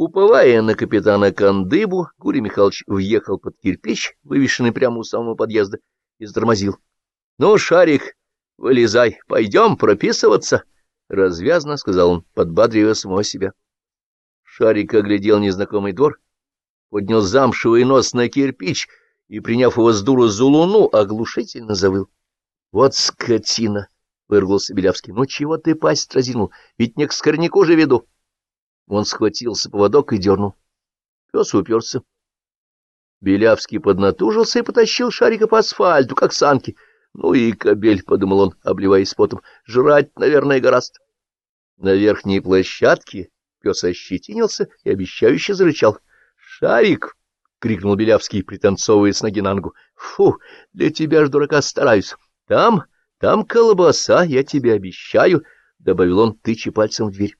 Уповая на капитана Кандыбу, Гурий Михайлович въехал под кирпич, вывешенный прямо у самого подъезда, и затормозил. — Ну, Шарик, вылезай, пойдем прописываться, — развязно сказал он, подбадривая самого себя. Шарик оглядел незнакомый двор, поднял замшевый нос на кирпич и, приняв его с дуру за луну, оглушительно завыл. — Вот скотина! — вырвался Белявский. — Ну, чего ты пасть разинул? Ведь не к скорняку же веду. Он схватился поводок и дернул. Пес уперся. Белявский поднатужился и потащил шарика по асфальту, как санки. Ну и кобель, — подумал он, обливаясь потом, — жрать, наверное, гораст. На верхней площадке пес ощетинился и обещающе зарычал. — Шарик! — крикнул Белявский, пританцовывая с ноги на ногу. — Фу, для тебя ж, дурака, стараюсь. Там, там колбаса, я тебе обещаю, — добавил он, тыча пальцем в дверь.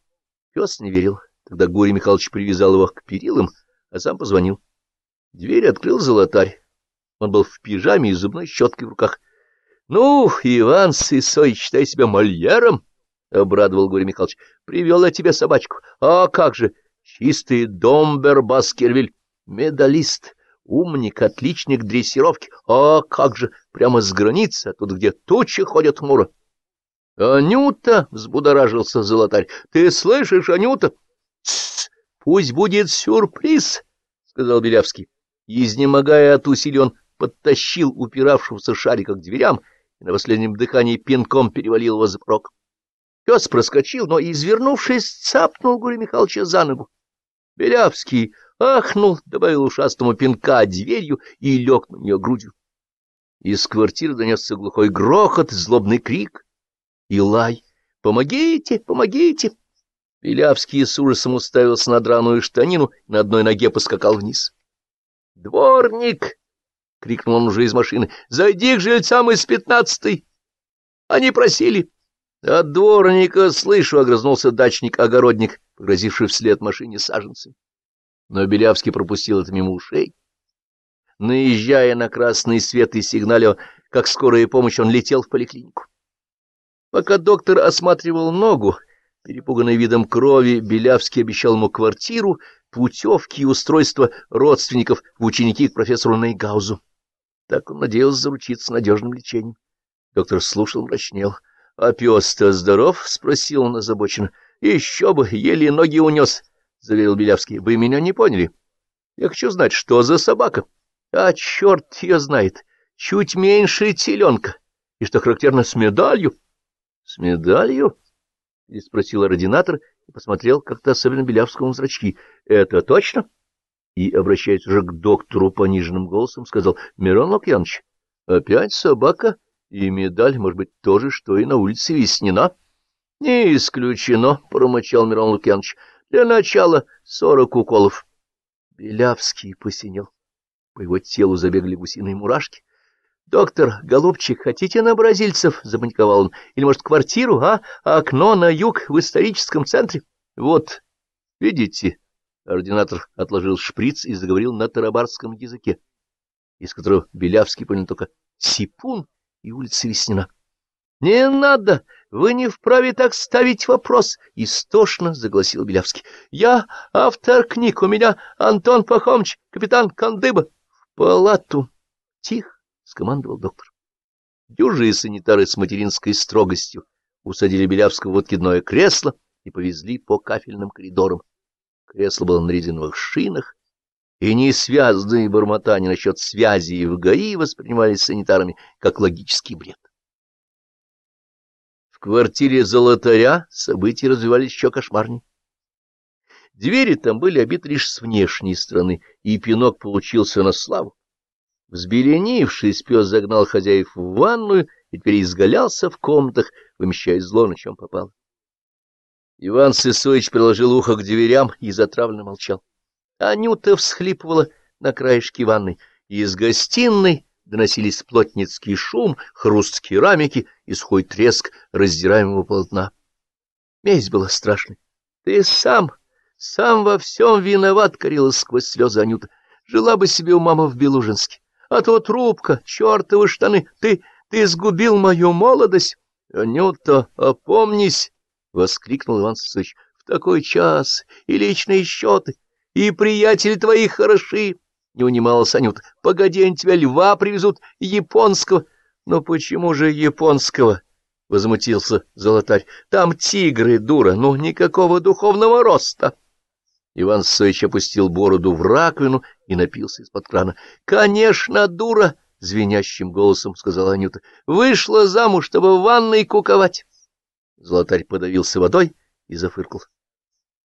Пес не верил. Тогда Гурий Михайлович привязал его к перилам, а сам позвонил. Дверь открыл золотарь. Он был в пижаме и зубной щеткой в руках. — Ну, Иван Сысой, считай себя мольером, — обрадовал Гурий Михайлович. — Привел я тебе собачку. А как же, чистый домбер Баскервиль, медалист, умник, отличник дрессировки. А как же, прямо с границы, оттуда, где тучи ходят хмуро. — Анюта! — взбудоражился золотарь. — Ты слышишь, Анюта? — Пусть будет сюрприз, — сказал Белявский. Изнемогая от усилий, он подтащил упиравшегося шарика к дверям и на последнем дыхании пинком перевалил его за порог. Пес проскочил, но, извернувшись, цапнул Гурия Михайловича за ногу. Белявский ахнул, добавил ушастому пинка дверью и лег на нее грудью. Из квартиры донесся глухой грохот, злобный крик и лай. «Помогите! Помогите!» Белявский с ужасом уставился на драную штанину и на одной ноге поскакал вниз. «Дворник!» — крикнул он уже из машины. «Зайди к жильцам из пятнадцатой!» Они просили. От дворника слышу, — огрызнулся дачник-огородник, погрозивший вслед машине саженцем. Но Белявский пропустил это мимо ушей. Наезжая на красный свет и сигналил, как скорая помощь, он летел в поликлинику. Пока доктор осматривал ногу, Перепуганный видом крови, Белявский обещал ему квартиру, путевки и устройство родственников в ученики к профессору Нейгаузу. Так он надеялся заручиться надежным лечением. Доктор слушал, мрачнел. — А пес-то здоров? — спросил он озабоченно. — Еще бы, еле ноги унес, — заверил Белявский. — Вы меня не поняли. Я хочу знать, что за собака. А черт ее знает, чуть меньше теленка. И что характерно, с медалью. — С медалью? — переспросил ординатор и посмотрел как-то особенно Белявскому в зрачки. — Это точно? И, обращаясь уже к доктору пониженным голосом, сказал, — Мирон Лукьянович, опять собака и медаль, может быть, тоже, что и на улице Веснина? — Не исключено, — промычал Мирон Лукьянович. — Для начала сорок уколов. Белявский посинел. По его телу забегали гусиные мурашки. «Доктор, голубчик, хотите на бразильцев?» — запаниковал он. «Или, может, квартиру, а? Окно на юг в историческом центре?» «Вот, видите?» Ординатор отложил шприц и заговорил на тарабарском языке, из которого Белявский понял только «Сипун» и улица Веснина. «Не надо! Вы не вправе так ставить вопрос!» — истошно загласил Белявский. «Я автор книг, у меня Антон Пахомович, капитан Кандыба. В палату! Тихо!» — скомандовал доктор. Дюжие санитары с материнской строгостью усадили Белявского в откидное кресло и повезли по кафельным коридорам. Кресло было на резиновых шинах, и несвязанные бормотания насчет связи и в ГАИ воспринимались санитарами как логический бред. В квартире золотаря события развивались еще кошмарней. Двери там были обиты лишь с внешней стороны, и пинок получился на славу. Взбеленившись, пес загнал хозяев в ванную и теперь изгалялся в комнатах, вымещая зло, на чем попало. Иван Сысоич приложил ухо к дверям и затравленно молчал. Анюта всхлипывала на краешке ванной, и из гостиной доносились плотницкий шум, хруст керамики и сухой треск раздираемого полотна. Месть была страшной. — Ты сам, сам во всем виноват, — корила сквозь слезы Анюта. — Жила бы себе у мамы в Белужинске. А то трубка, чертовы штаны, ты, ты сгубил мою молодость. — Анюта, опомнись! — воскликнул Иван Сысоич. — В такой час и личные счеты. и приятели твои хороши, — не унималась Анюта. — Погоди, они тебя льва привезут, японского. — Но почему же японского? — возмутился золотарь. — Там тигры, дура, ну никакого духовного роста. Иван Сосович опустил бороду в раковину и напился из-под крана. — Конечно, дура! — звенящим голосом сказала Анюта. — Вышла замуж, чтобы в ванной куковать. Золотарь подавился водой и зафыркал.